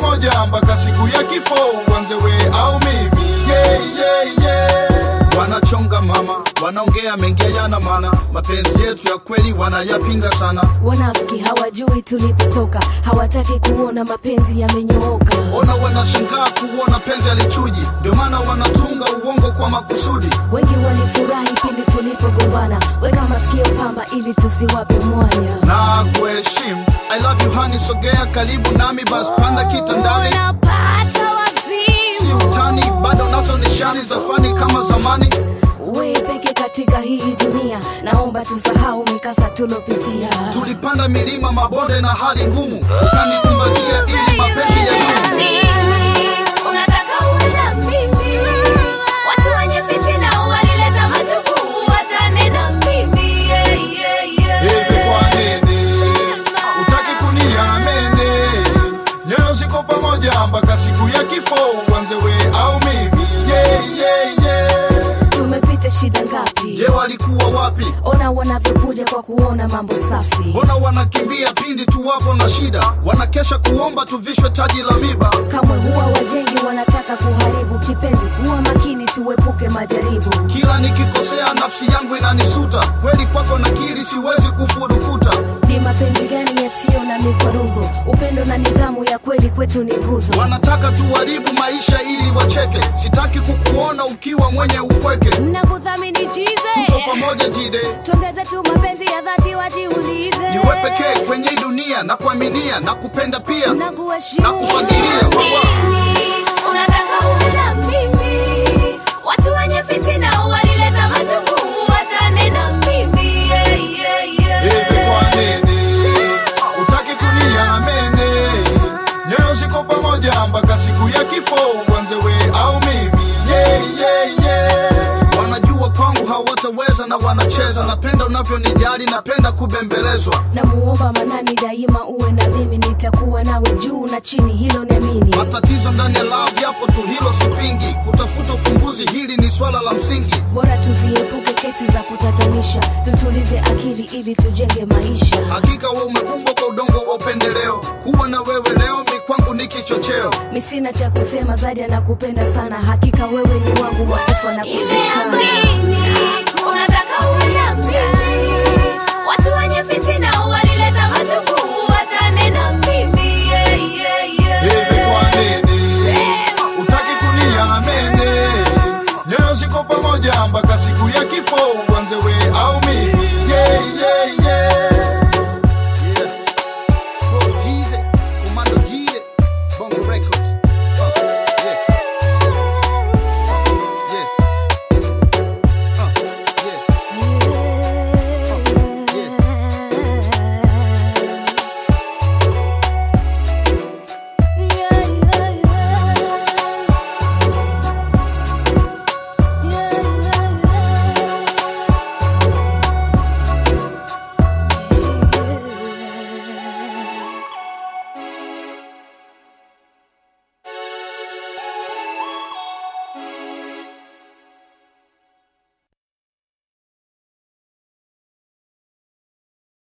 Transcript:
pamoja mpaka siku ya kifo, uanze we au mimi. Yeah, yeah, yeah wanachonga mama. Wanaongea mengi yana maana. Mapenzi yetu ya kweli wanayapinga sana. Wanafiki hawajui tulipotoka. Hawataki kuona mapenzi yamenyooka. Ona wanashangaa kuona penzi alichuji ndio maana wanatunga uongo kwa makusudi. Wengi walifurahi pindi tulipogombana. Weka masikio pamba ili tusiwape mwanya. Na kuheshimu. I love you honey sogea karibu nami bas panda kitandani. Unapata si utani bado nazo nishani za fani kama zamani. We peke katika hii dunia naomba tusahau mikasa tulopitia. Tulipanda milima mabonde na hali ngumu. Ukanikumbatia ili mpaka siku ya kifo uanze we au mimi. Yeah, yeah, yeah. tumepita shida ngapi? Je walikuwa wapi? Ona wanavyokuja kwa kuona mambo safi. Ona wanakimbia pindi tu wapo na shida? Wanakesha kuomba tuvishwe taji la miba. Kamwe huwa wajengi wanataka kuharibu kipenzi. Kuwa makini tuepuke majaribu. Kila nikikosea nafsi yangu inanisuta. Kweli kwako nakiri siwezi kufurukuta. Ni mapenzi gani yasiyo na mikwaruzo upendo na nidhamu ya kweli kwetu ni nguzo. Wanataka tuharibu maisha ili wacheke. Sitaki kukuona ukiwa mwenye upweke. Nakudhamini tuko pamoja jide. Tuongeze tu mapenzi ya dhati wajiulize. Niwe pekee kwenye dunia na kuaminia na kupenda pia. Na kuheshimu. na kufagilia unataka uwe na mpaka siku ya kifo uanze we au mimi. Yeah, yeah, yeah. wanajua kwangu hawataweza na wanacheza. Napenda unavyonijali napenda kubembelezwa. Namuomba manani daima uwe na mimi nitakuwa nawe juu na chini hilo niamini matatizo ndani ya love yapo tu hilo sipingi. Kutafuta ufunguzi hili ni swala la msingi. Bora tuziepuke kesi za kutatanisha. Tutulize akili ili tujenge maisha. Hakika we umeumbwa kwa udongo wa upendeleo. Kuwa na wewe leo kwangu ni kichocheo. Mi sina cha kusema zaidi, anakupenda sana. Hakika, wewe ni wangu wa kufa na kuzika. Unataka watu wenye walileta pamoja mpaka siku ya kifo, uanze we au mimi.